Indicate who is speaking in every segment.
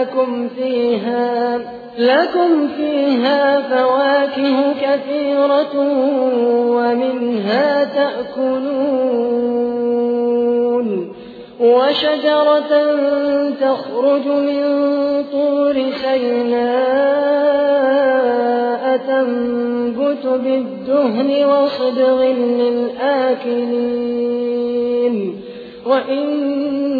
Speaker 1: لكم فيها لكم فيها فواكه كثيرة ومنها تأكلون. وشجرة تخرج من طور سيناء تنبت بالدهن وصدغ للآكلين. وإن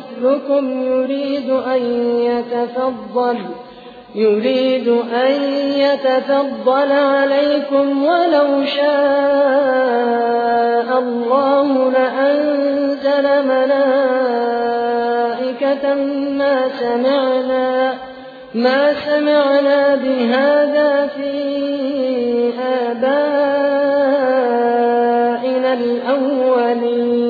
Speaker 1: مثلكم يريد أن يتفضل يريد أن يتفضل عليكم ولو شاء الله لأنزل ملائكة ما سمعنا ما سمعنا بهذا في آبائنا الأولين.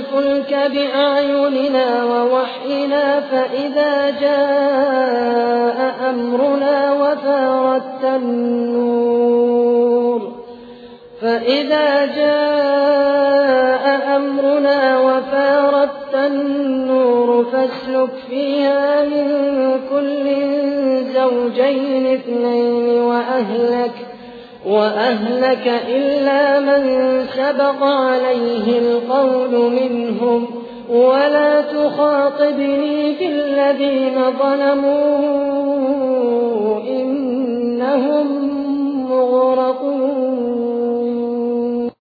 Speaker 1: الفلك بأعيننا ووحينا فإذا جاء أمرنا وفارت النور. فإذا جاء أمرنا وفارت النور فاسلك فيها من كل زوجين اثنين وأهلك وأهلك إلا من سبق عليه القول منهم ولا تخاطبني في الذين ظلموا